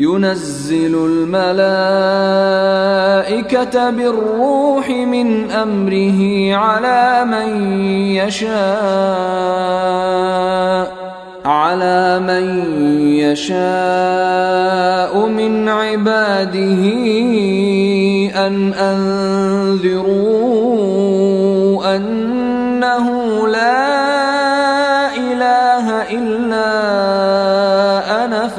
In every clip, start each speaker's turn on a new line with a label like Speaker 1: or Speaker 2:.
Speaker 1: ينزل الملائكة بالروح من أمره على من يشاء على من يشاء من عباده أن أنذرون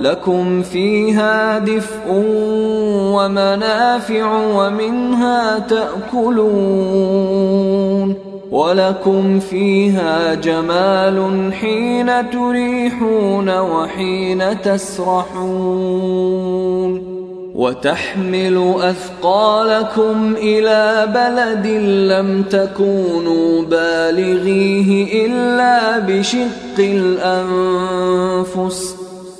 Speaker 1: لكم فيها دفء ومنافع ومنها تأكلون ولكم فيها جمال حين تريحون وحين تسرحون وتحمل اثقالكم الى بلد لم تكونوا بالغيه الا بشق الانفس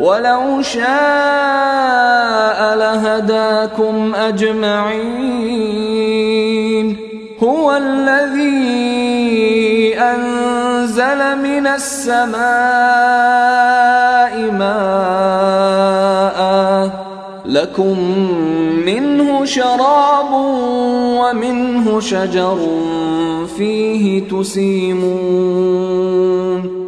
Speaker 1: ولو شاء لهداكم اجمعين هو الذي انزل من السماء ماء لكم منه شراب ومنه شجر فيه تسيمون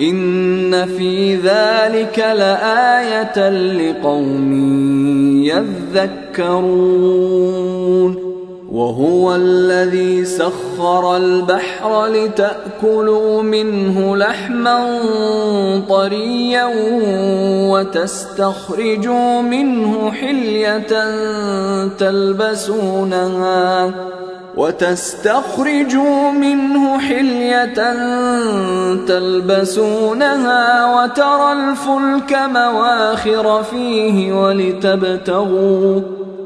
Speaker 1: إن في ذلك لآية لقوم يذكرون وهو الذي سخر البحر لتاكلوا منه لحما طريا وتستخرجوا منه حليه تلبسونها وتستخرجوا منه حلية تلبسونها وترى الفلك مواخر فيه ولتبتغوا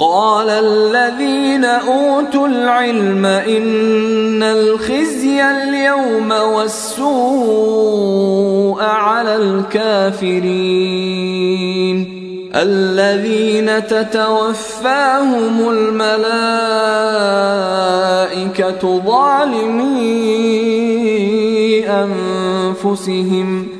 Speaker 1: قال الذين اوتوا العلم ان الخزي اليوم والسوء على الكافرين الذين تتوفاهم الملائكه ظالمي انفسهم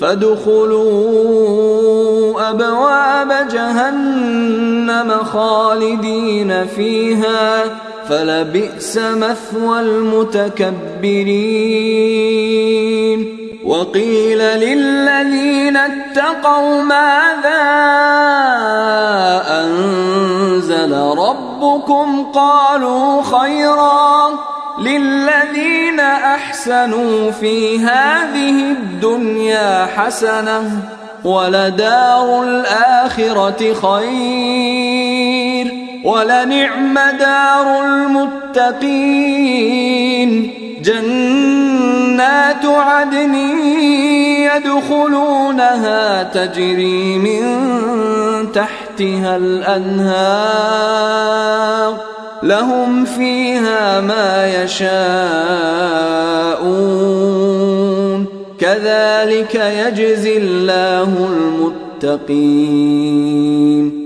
Speaker 1: فادخلوا ابواب جهنم خالدين فيها فلبئس مثوى المتكبرين وقيل للذين اتقوا ماذا انزل ربكم قالوا خيرا للذين احسنوا في هذه الدنيا حسنه ولدار الاخره خير ولنعم دار المتقين جنات عدن يدخلونها تجري من تحتها الانهار لهم فيها ما يشاءون كذلك يجزي الله المتقين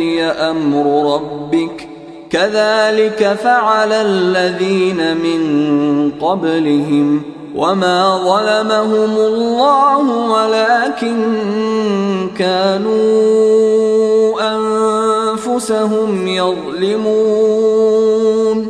Speaker 1: ياتي امر ربك كذلك فعل الذين من قبلهم وما ظلمهم الله ولكن كانوا انفسهم يظلمون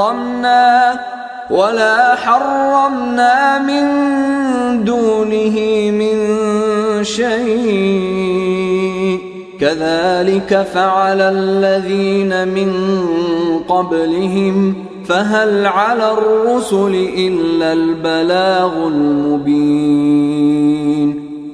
Speaker 1: حرمنا
Speaker 2: ولا
Speaker 1: حرمنا من دونه من شيء كذلك فعل الذين من قبلهم فهل على الرسل الا البلاغ المبين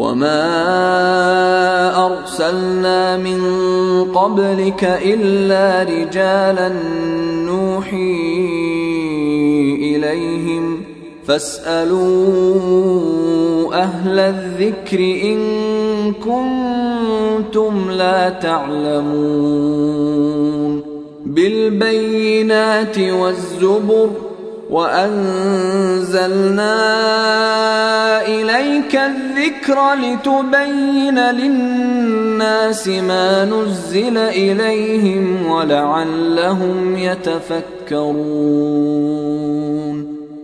Speaker 1: وما ارسلنا من قبلك الا رجالا نوحي اليهم فاسالوا اهل الذكر ان كنتم لا تعلمون بالبينات والزبر وانزلنا اليك الذكر لتبين للناس ما نزل اليهم ولعلهم يتفكرون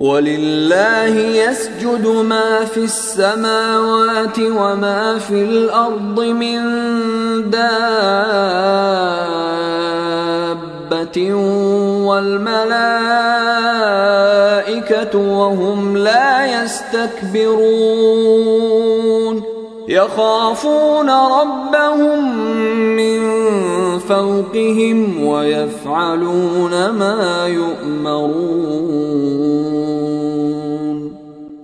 Speaker 1: ولله يسجد ما في السماوات وما في الارض من دابه والملائكه وهم لا يستكبرون يخافون ربهم من فوقهم ويفعلون ما يؤمرون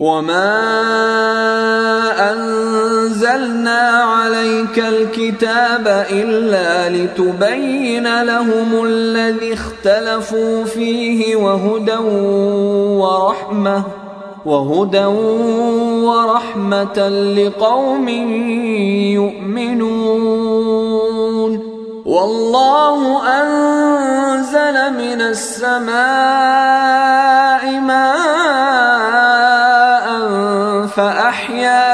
Speaker 1: وما انزلنا عليك الكتاب الا لتبين لهم الذي اختلفوا فيه وهدى ورحمه وهدى ورحمه لقوم يؤمنون والله انزل من السماء ماء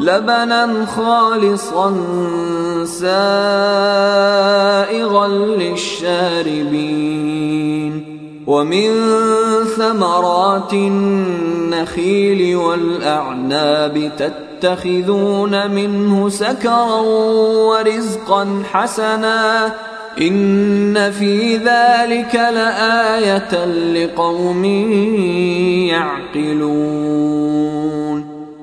Speaker 1: لبنا خالصا سائغا للشاربين ومن ثمرات النخيل والاعناب تتخذون منه سكرا ورزقا حسنا ان في ذلك لايه لقوم يعقلون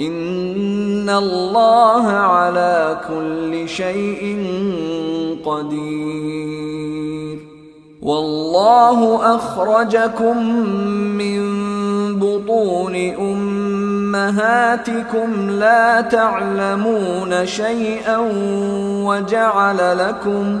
Speaker 1: ان الله على كل شيء قدير والله اخرجكم من بطون امهاتكم لا تعلمون شيئا وجعل لكم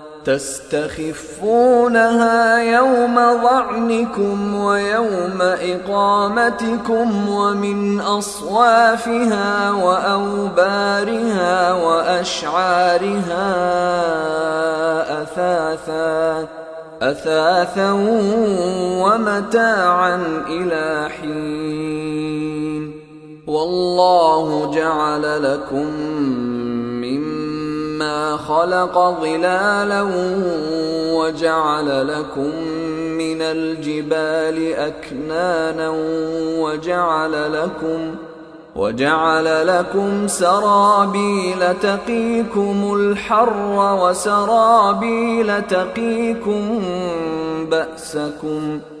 Speaker 1: تستخفونها يوم ظعنكم ويوم إقامتكم ومن أصوافها وأوبارها وأشعارها أثاثا أثاثا ومتاعا إلى حين والله جعل لكم خلق ظلالا وجعل لكم من الجبال أكنانا وجعل لكم وجعل لكم سرابيل تقيكم الحر وسرابيل تقيكم بأسكم ۖ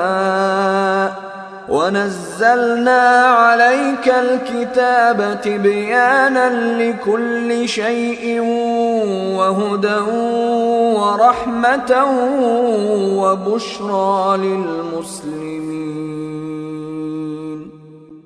Speaker 1: ونزلنا عليك الكتاب تبيانا لكل شيء وهدى ورحمه وبشرى للمسلمين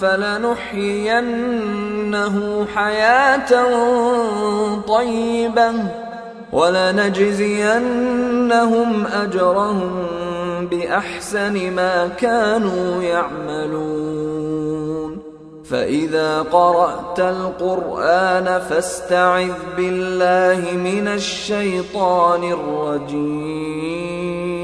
Speaker 1: فلنحيينه حياه طيبه ولنجزينهم اجرهم باحسن ما كانوا يعملون فاذا قرات القران فاستعذ بالله من الشيطان الرجيم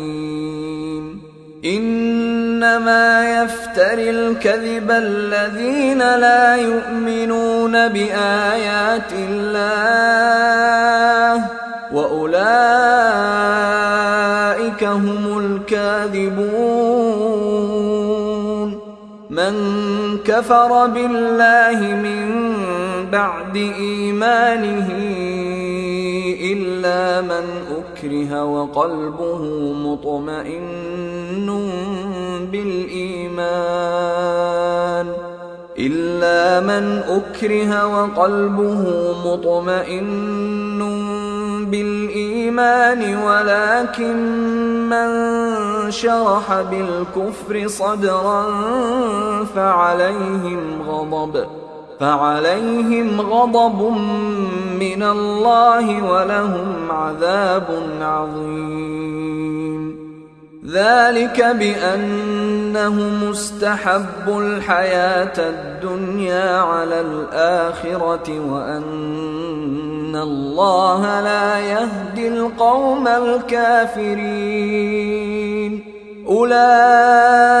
Speaker 1: انما يفتر الكذب الذين لا يؤمنون بايات الله واولئك هم الكاذبون من كفر بالله من بعد ايمانه إلا من أكره وقلبه مطمئن بالإيمان إلا من أكره وقلبه مطمئن بالإيمان ولكن من شرح بالكفر صدرا فعليهم غضب فعليهم غضب من الله ولهم عذاب عظيم ذلك بانهم استحبوا الحياه الدنيا على الاخره وان الله لا يهدي القوم الكافرين اولئك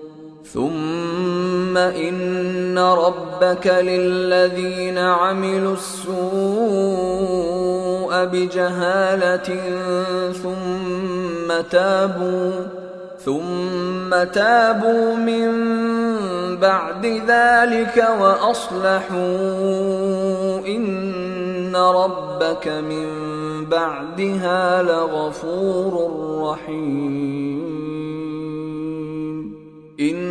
Speaker 1: ثم ان ربك للذين عملوا السوء بجهاله ثم تابوا ثم تابوا من بعد ذلك واصلحوا ان ربك من بعدها لغفور رحيم إن